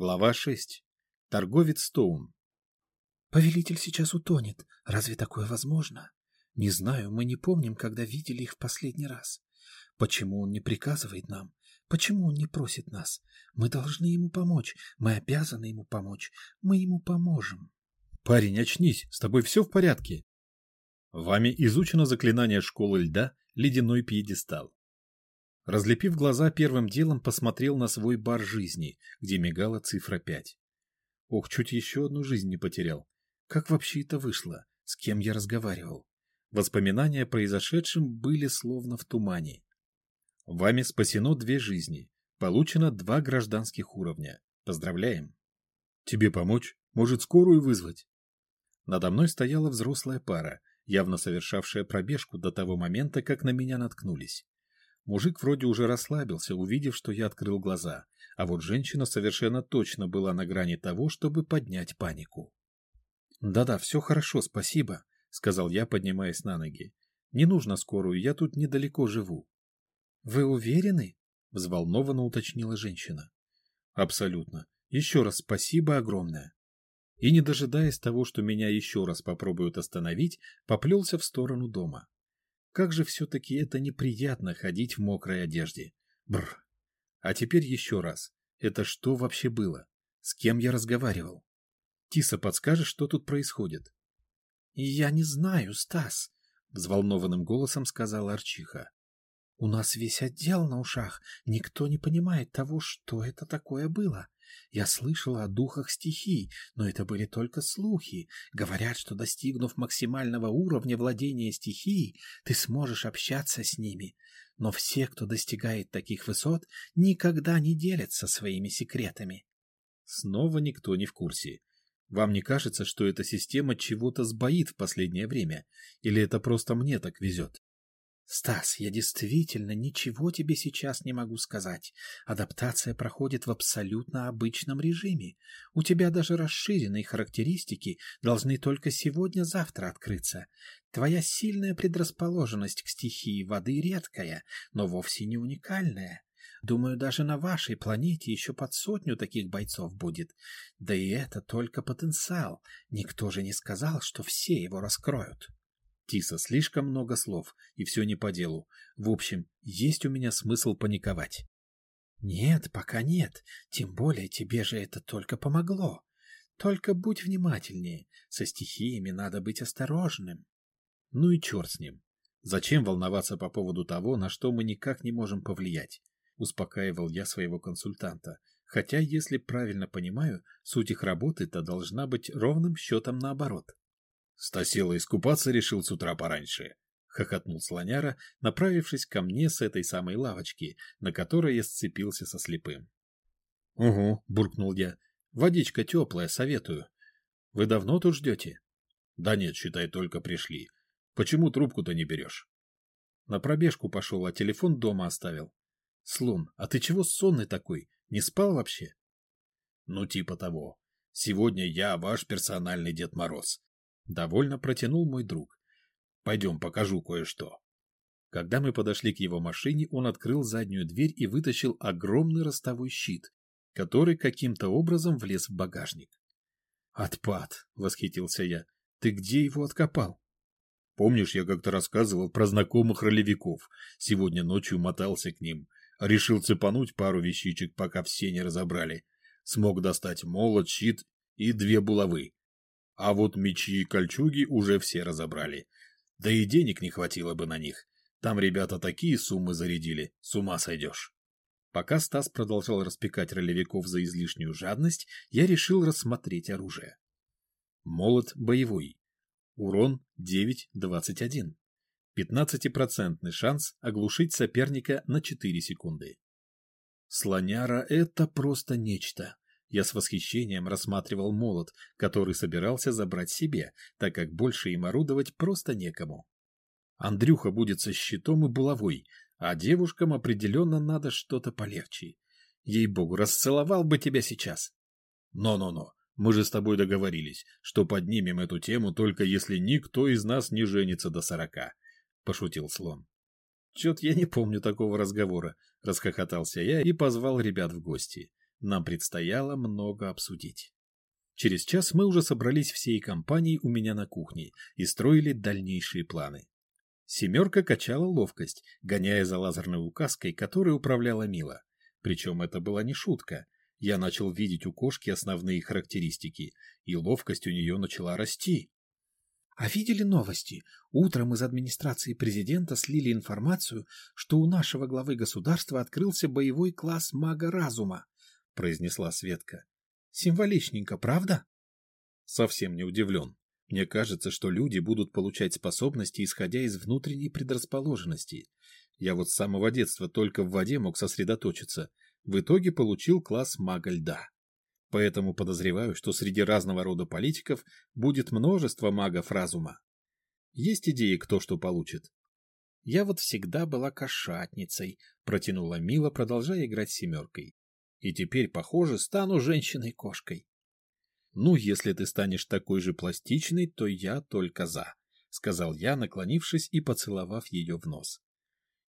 Глава 6. Торговец Стоун. Повелитель сейчас утонет. Разве такое возможно? Не знаю, мы не помним, когда видели их в последний раз. Почему он не приказывает нам? Почему он не просит нас? Мы должны ему помочь. Мы обязаны ему помочь. Мы ему поможем. Парень, очнись, с тобой все в порядке. Вами изучено заклинание школы льда «Ледяной пьедестал». Разлепив глаза, первым делом посмотрел на свой бар жизни, где мигала цифра 5. Ох, чуть еще одну жизнь не потерял. Как вообще это вышло? С кем я разговаривал? Воспоминания о произошедшем были словно в тумане. Вами спасено две жизни. Получено два гражданских уровня. Поздравляем. Тебе помочь? Может, скорую вызвать? Надо мной стояла взрослая пара, явно совершавшая пробежку до того момента, как на меня наткнулись. Мужик вроде уже расслабился, увидев, что я открыл глаза, а вот женщина совершенно точно была на грани того, чтобы поднять панику. «Да-да, все хорошо, спасибо», — сказал я, поднимаясь на ноги. «Не нужно скорую, я тут недалеко живу». «Вы уверены?» — взволнованно уточнила женщина. «Абсолютно. Еще раз спасибо огромное». И, не дожидаясь того, что меня еще раз попробуют остановить, поплелся в сторону дома. Как же все-таки это неприятно ходить в мокрой одежде. Бр. А теперь еще раз. Это что вообще было? С кем я разговаривал? Тиса, подскажешь, что тут происходит? Я не знаю, Стас, взволнованным голосом сказала Арчиха. У нас весь отдел на ушах. Никто не понимает того, что это такое было. Я слышала о духах стихий, но это были только слухи. Говорят, что достигнув максимального уровня владения стихией, ты сможешь общаться с ними. Но все, кто достигает таких высот, никогда не делятся своими секретами. Снова никто не в курсе. Вам не кажется, что эта система чего-то сбоит в последнее время? Или это просто мне так везет? Стас, я действительно ничего тебе сейчас не могу сказать. Адаптация проходит в абсолютно обычном режиме. У тебя даже расширенные характеристики должны только сегодня-завтра открыться. Твоя сильная предрасположенность к стихии воды редкая, но вовсе не уникальная. Думаю, даже на вашей планете еще под сотню таких бойцов будет. Да и это только потенциал. Никто же не сказал, что все его раскроют. Тиса, слишком много слов, и все не по делу. В общем, есть у меня смысл паниковать. Нет, пока нет. Тем более тебе же это только помогло. Только будь внимательнее. Со стихиями надо быть осторожным. Ну и черт с ним. Зачем волноваться по поводу того, на что мы никак не можем повлиять? Успокаивал я своего консультанта. Хотя, если правильно понимаю, суть их работы-то должна быть ровным счетом наоборот. Стасила искупаться решил с утра пораньше. Хохотнул слоняра, направившись ко мне с этой самой лавочки, на которой я сцепился со слепым. — Угу, — буркнул я. — Водичка теплая, советую. — Вы давно тут ждете? — Да нет, считай, только пришли. Почему трубку-то не берешь? На пробежку пошел, а телефон дома оставил. — Слон, а ты чего сонный такой? Не спал вообще? — Ну, типа того. Сегодня я ваш персональный Дед Мороз. Довольно протянул мой друг. Пойдем, покажу кое-что. Когда мы подошли к его машине, он открыл заднюю дверь и вытащил огромный ростовой щит, который каким-то образом влез в багажник. «Отпад!» — восхитился я. «Ты где его откопал?» «Помнишь, я как-то рассказывал про знакомых ролевиков? Сегодня ночью мотался к ним. Решил цепануть пару вещичек, пока все не разобрали. Смог достать молот, щит и две булавы. А вот мечи и кольчуги уже все разобрали. Да и денег не хватило бы на них. Там ребята такие суммы зарядили, с ума сойдешь. Пока Стас продолжал распекать ролевиков за излишнюю жадность, я решил рассмотреть оружие. Молот боевой. Урон 9-21. 15% шанс оглушить соперника на 4 секунды. Слоняра — это просто нечто. Я с восхищением рассматривал молот, который собирался забрать себе, так как больше им орудовать просто некому. Андрюха будет со щитом и булавой, а девушкам определенно надо что-то полегче. Ей-богу, расцеловал бы тебя сейчас. Но-но-но, мы же с тобой договорились, что поднимем эту тему только если никто из нас не женится до сорока, — пошутил слон. Чет я не помню такого разговора, — расхохотался я и позвал ребят в гости. Нам предстояло много обсудить. Через час мы уже собрались всей компанией у меня на кухне и строили дальнейшие планы. Семерка качала ловкость, гоняя за лазерной указкой, которой управляла Мила. Причем это была не шутка. Я начал видеть у кошки основные характеристики, и ловкость у нее начала расти. А видели новости? Утром из администрации президента слили информацию, что у нашего главы государства открылся боевой класс мага разума, произнесла Светка. Символичненько, правда? Совсем не удивлен. Мне кажется, что люди будут получать способности, исходя из внутренней предрасположенности. Я вот с самого детства только в воде мог сосредоточиться. В итоге получил класс мага льда. Поэтому подозреваю, что среди разного рода политиков будет множество магов разума. Есть идеи, кто что получит? Я вот всегда была кошатницей, протянула Мила, продолжая играть семеркой. И теперь, похоже, стану женщиной-кошкой. «Ну, если ты станешь такой же пластичной, то я только за», — сказал я, наклонившись и поцеловав ее в нос.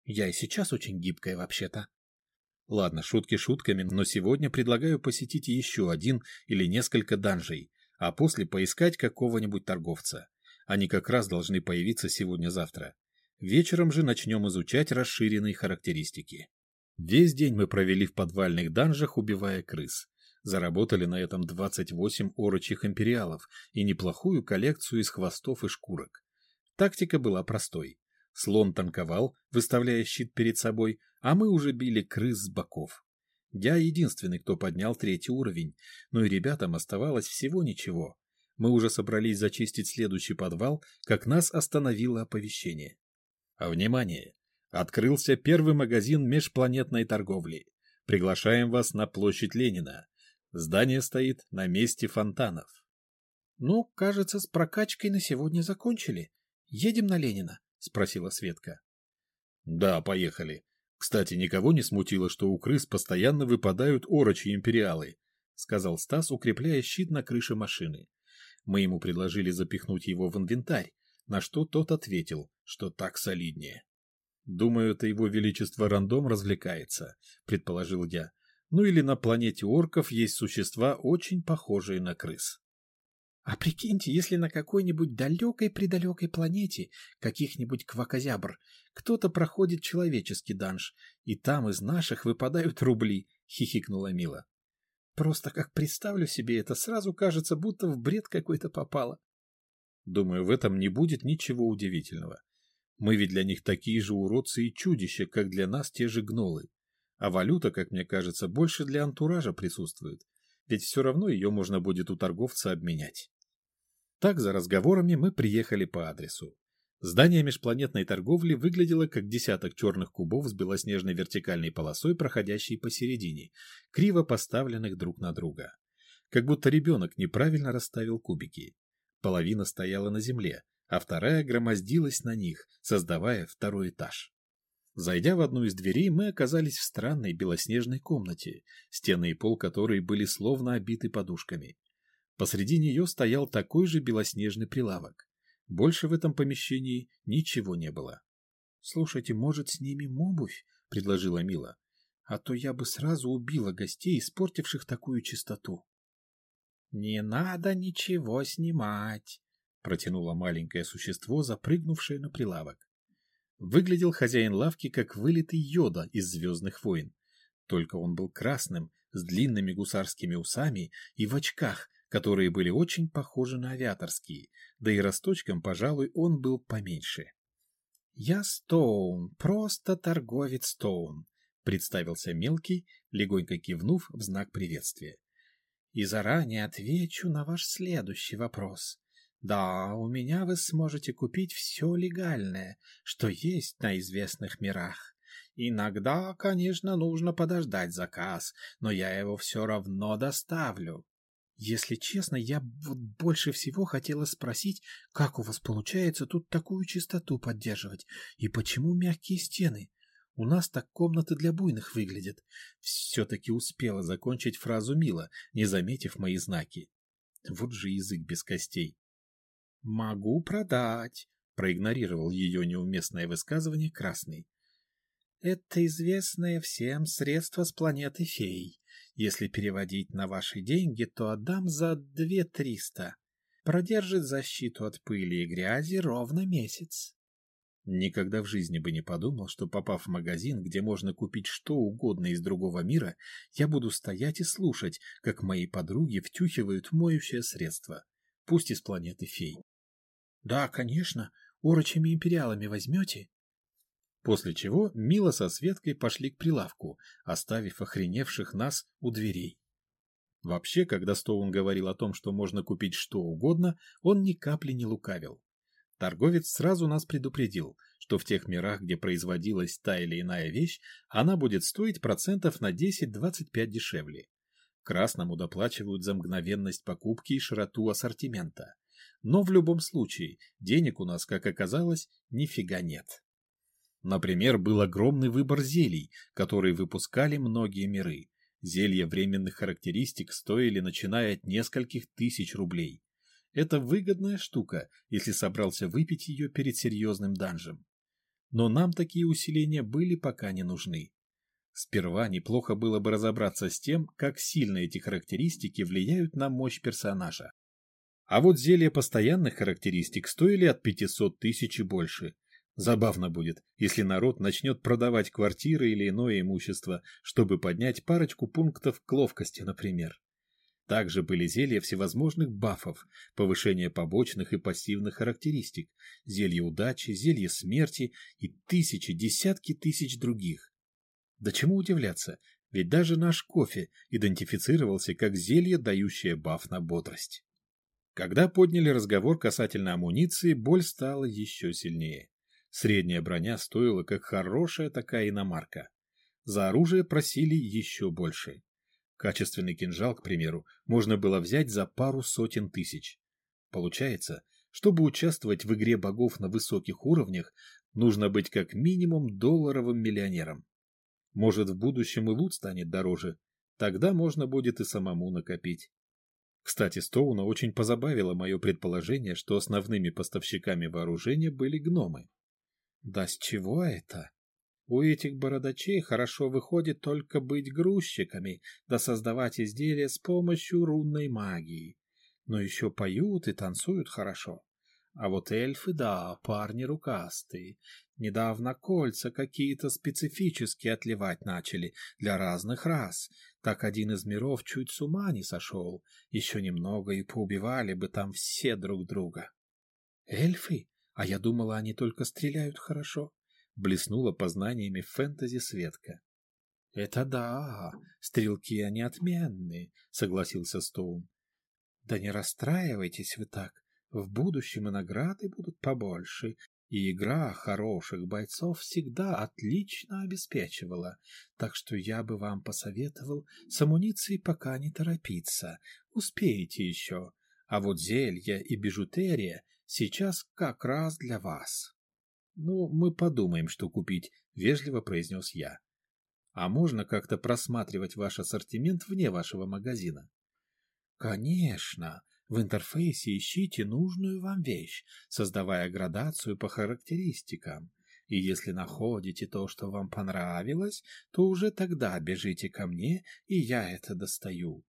«Я и сейчас очень гибкая, вообще-то». «Ладно, шутки шутками, но сегодня предлагаю посетить еще один или несколько данжей, а после поискать какого-нибудь торговца. Они как раз должны появиться сегодня-завтра. Вечером же начнем изучать расширенные характеристики». Весь день мы провели в подвальных данжах, убивая крыс. Заработали на этом 28 орочих империалов и неплохую коллекцию из хвостов и шкурок. Тактика была простой. Слон танковал, выставляя щит перед собой, а мы уже били крыс с боков. Я единственный, кто поднял третий уровень, но и ребятам оставалось всего ничего. Мы уже собрались зачистить следующий подвал, как нас остановило оповещение. А внимание! Открылся первый магазин межпланетной торговли. Приглашаем вас на площадь Ленина. Здание стоит на месте фонтанов. — Ну, кажется, с прокачкой на сегодня закончили. Едем на Ленина? — спросила Светка. — Да, поехали. Кстати, никого не смутило, что у крыс постоянно выпадают орочи империалы, — сказал Стас, укрепляя щит на крыше машины. Мы ему предложили запихнуть его в инвентарь, на что тот ответил, что так солиднее. «Думаю, это его величество рандом развлекается», — предположил я. «Ну или на планете орков есть существа, очень похожие на крыс». А прикиньте, если на какой-нибудь далекой-предалекой планете каких-нибудь квакозябр кто-то проходит человеческий данж, и там из наших выпадают рубли, — хихикнула Мила. Просто как представлю себе это, сразу кажется, будто в бред какой-то попало. Думаю, в этом не будет ничего удивительного. Мы ведь для них такие же уродцы и чудища, как для нас те же гнолы. А валюта, как мне кажется, больше для антуража присутствует, ведь все равно ее можно будет у торговца обменять. Так, за разговорами мы приехали по адресу. Здание межпланетной торговли выглядело как десяток черных кубов с белоснежной вертикальной полосой, проходящей посередине, криво поставленных друг на друга. Как будто ребенок неправильно расставил кубики. Половина стояла на земле, а вторая громоздилась на них, создавая второй этаж. Зайдя в одну из дверей, мы оказались в странной белоснежной комнате, стены и пол которой были словно обиты подушками. Посреди нее стоял такой же белоснежный прилавок. Больше в этом помещении ничего не было. — Слушайте, может, снимем обувь? — предложила Мила. — А то я бы сразу убила гостей, испортивших такую чистоту. — Не надо ничего снимать, протянуло маленькое существо, запрыгнувшее на прилавок. Выглядел хозяин лавки как вылитый йода из «Звездных войн». Только он был красным, с длинными гусарскими усами и в очках, которые были очень похожи на авиаторские, да и росточком, пожалуй, он был поменьше. «Я Стоун, просто торговец Стоун», — представился мелкий, легонько кивнув в знак приветствия. «И заранее отвечу на ваш следующий вопрос. Да, у меня вы сможете купить все легальное, что есть на известных мирах. Иногда, конечно, нужно подождать заказ, но я его все равно доставлю. Если честно, я вот больше всего хотела спросить, как у вас получается тут такую чистоту поддерживать, и почему мягкие стены? У нас так комнаты для буйных выглядят. Все-таки успела закончить фразу Мила, не заметив мои знаки. Вот же язык без костей. «Могу продать», — проигнорировал ее неуместное высказывание Красный. Это известное всем средство с планеты фей. Если переводить на ваши деньги, то отдам за две триста. Продержит защиту от пыли и грязи ровно месяц. Никогда в жизни бы не подумал, что попав в магазин, где можно купить что угодно из другого мира, я буду стоять и слушать, как мои подруги втюхивают моющее средство, пусть из планеты фей. Да, конечно, урочами империалами возьмете? После чего Мила со Светкой пошли к прилавку, оставив охреневших нас у дверей. Вообще, когда Стоун говорил о том, что можно купить что угодно, он ни капли не лукавил. Торговец сразу нас предупредил, что в тех мирах, где производилась та или иная вещь, она будет стоить процентов на 10-25 дешевле. Красному доплачивают за мгновенность покупки и широту ассортимента. Но в любом случае, денег у нас, как оказалось, нифига нет. Например, был огромный выбор зелий, которые выпускали многие миры. Зелья временных характеристик стоили начиная от нескольких тысяч рублей. Это выгодная штука, если собрался выпить ее перед серьезным данжем. Но нам такие усиления были пока не нужны. Сперва неплохо было бы разобраться с тем, как сильно эти характеристики влияют на мощь персонажа. А вот зелья постоянных характеристик стоили от 500 тысяч и больше. Забавно будет, если народ начнет продавать квартиры или иное имущество, чтобы поднять парочку пунктов к ловкости, например. Также были зелья всевозможных бафов, повышение побочных и пассивных характеристик, зелье удачи, зелье смерти и тысячи, десятки тысяч других. Да чему удивляться, ведь даже наш кофе идентифицировался как зелье, дающее баф на бодрость. Когда подняли разговор касательно амуниции, боль стала еще сильнее. Средняя броня стоила как хорошая такая иномарка. За оружие просили еще больше. Качественный кинжал, к примеру, можно было взять за пару сотен тысяч. Получается, чтобы участвовать в игре богов на высоких уровнях, нужно быть как минимум долларовым миллионером. Может, в будущем и лут станет дороже, тогда можно будет и самому накопить. Кстати, Стоуна очень позабавило мое предположение, что основными поставщиками вооружения были гномы. Да с чего это? У этих бородачей хорошо выходит только быть грузчиками, да создавать изделия с помощью рунной магии. Но еще поют и танцуют хорошо. А вот эльфы, да, парни рукастые. Недавно кольца какие-то специфические отливать начали для разных рас. Так один из миров чуть с ума не сошел. Еще немного и поубивали бы там все друг друга. Эльфы? А я думала, они только стреляют хорошо блеснула познаниями фэнтези Светка. «Это да, стрелки они отменные», — согласился Стоун. «Да не расстраивайтесь вы так. В будущем и награды будут побольше, и игра хороших бойцов всегда отлично обеспечивала, так что я бы вам посоветовал с амуницией пока не торопиться, успеете еще, а вот зелья и бижутерия сейчас как раз для вас». «Ну, мы подумаем, что купить», — вежливо произнес я. «А можно как-то просматривать ваш ассортимент вне вашего магазина?» «Конечно. В интерфейсе ищите нужную вам вещь, создавая градацию по характеристикам. И если находите то, что вам понравилось, то уже тогда бежите ко мне, и я это достаю.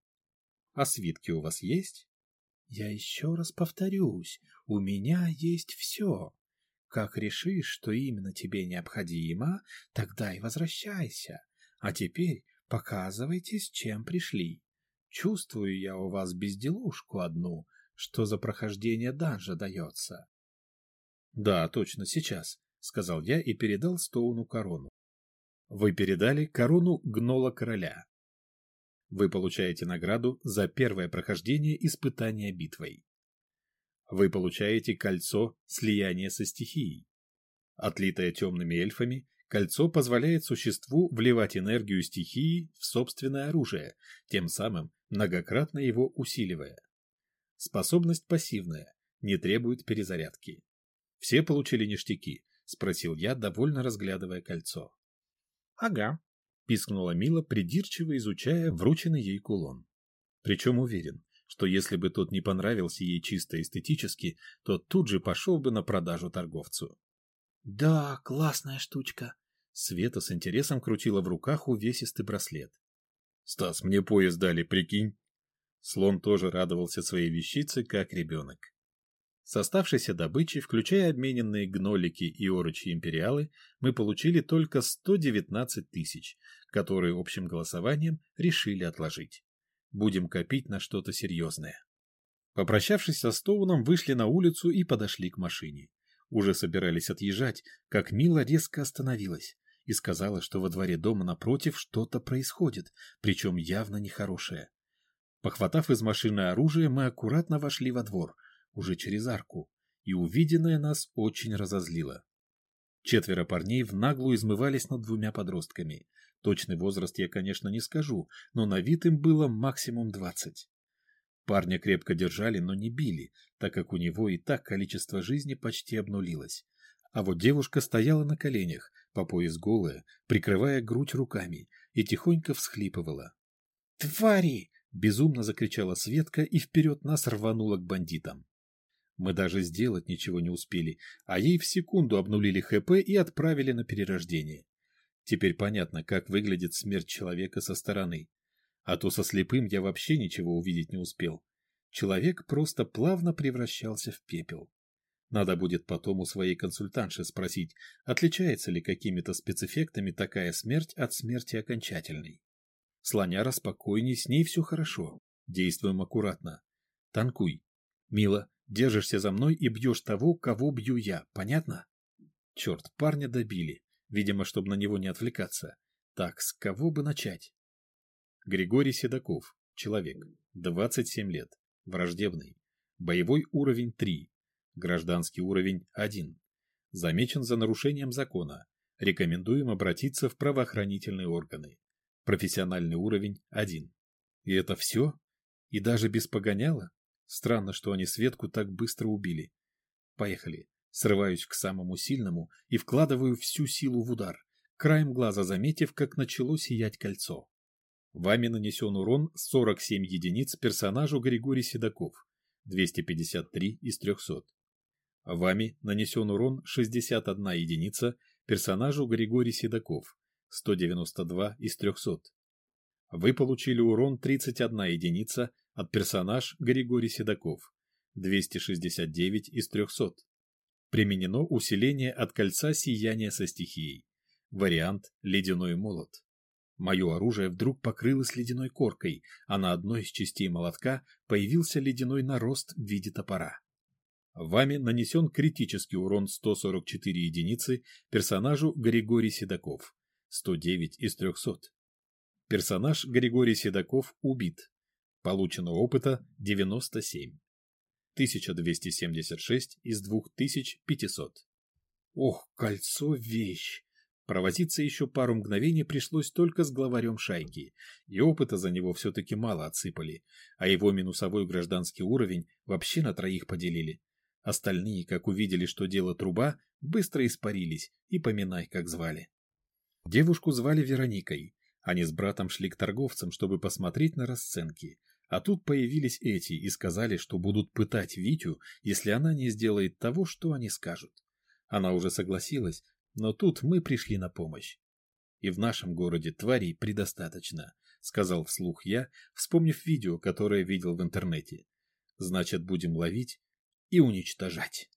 А свитки у вас есть? Я еще раз повторюсь, у меня есть все. Как решишь, что именно тебе необходимо, тогда и возвращайся. А теперь показывайте, с чем пришли. Чувствую я у вас безделушку одну, что за прохождение данжа дается. — Да, точно, сейчас, — сказал я и передал Стоуну корону. Вы передали корону гнола короля. Вы получаете награду за первое прохождение испытания битвой вы получаете кольцо слияния со стихией. Отлитое темными эльфами, кольцо позволяет существу вливать энергию стихии в собственное оружие, тем самым многократно его усиливая. Способность пассивная, не требует перезарядки. Все получили ништяки, спросил я, довольно разглядывая кольцо. Ага, пискнула Мила, придирчиво изучая врученный ей кулон. Причем уверен, что если бы тот не понравился ей чисто эстетически, то тут же пошел бы на продажу торговцу. «Да, классная штучка», — Света с интересом крутила в руках увесистый браслет. «Стас, мне поезд дали, прикинь!» Слон тоже радовался своей вещице, как ребенок. С оставшейся добычей, включая обмененные гнолики и орочьи империалы, мы получили только 119 тысяч, которые общим голосованием решили отложить. Будем копить на что-то серьезное. Попрощавшись со Стоуном, вышли на улицу и подошли к машине. Уже собирались отъезжать, как Мила резко остановилась и сказала, что во дворе дома напротив что-то происходит, причем явно нехорошее. Похватав из машины оружие, мы аккуратно вошли во двор – уже через арку, и увиденное нас очень разозлило. Четверо парней в наглую измывались над двумя подростками. Точный возраст я, конечно, не скажу, но на вид им было максимум двадцать. Парня крепко держали, но не били, так как у него и так количество жизни почти обнулилось. А вот девушка стояла на коленях, по пояс голая, прикрывая грудь руками, и тихонько всхлипывала. «Твари!» — безумно закричала Светка и вперед нас рванула к бандитам. Мы даже сделать ничего не успели, а ей в секунду обнулили ХП и отправили на перерождение. Теперь понятно, как выглядит смерть человека со стороны. А то со слепым я вообще ничего увидеть не успел. Человек просто плавно превращался в пепел. Надо будет потом у своей консультантши спросить, отличается ли какими-то спецэффектами такая смерть от смерти окончательной. Слоняра спокойней, с ней все хорошо. Действуем аккуратно. Танкуй. Мила, Держишься за мной и бьешь того, кого бью я, понятно? Черт, парня добили. Видимо, чтобы на него не отвлекаться. Так, с кого бы начать? Григорий Седоков. Человек. 27 лет. Враждебный. Боевой уровень 3. Гражданский уровень 1. Замечен за нарушением закона. Рекомендуем обратиться в правоохранительные органы. Профессиональный уровень 1. И это все? И даже без погоняла? Странно, что они Светку так быстро убили. Поехали. Срываюсь к самому сильному и вкладываю всю силу в удар, краем глаза заметив, как начало сиять кольцо. Вами нанесен урон 47 единиц персонажу Григорий Седоков, 253 из 300. Вами нанесен урон 61 единица персонажу Григорий Седоков, 192 из 300. Вы получили урон 31 единица от персонаж Григорий Седоков. 269 из 300. Применено усиление от кольца сияния со стихией. Вариант «Ледяной молот». Мое оружие вдруг покрылось ледяной коркой, а на одной из частей молотка появился ледяной нарост в виде топора. Вами нанесен критический урон 144 единицы персонажу Григорий Седоков. 109 из 300. Персонаж Григорий Седоков убит. Получено опыта 97. 1276 из 2500. Ох, кольцо – вещь! Провозиться еще пару мгновений пришлось только с главарем шайки, и опыта за него все-таки мало отсыпали, а его минусовой гражданский уровень вообще на троих поделили. Остальные, как увидели, что дело труба, быстро испарились, и поминай, как звали. Девушку звали Вероникой. Они с братом шли к торговцам, чтобы посмотреть на расценки, а тут появились эти и сказали, что будут пытать Витю, если она не сделает того, что они скажут. Она уже согласилась, но тут мы пришли на помощь. И в нашем городе тварей предостаточно, сказал вслух я, вспомнив видео, которое видел в интернете. Значит, будем ловить и уничтожать.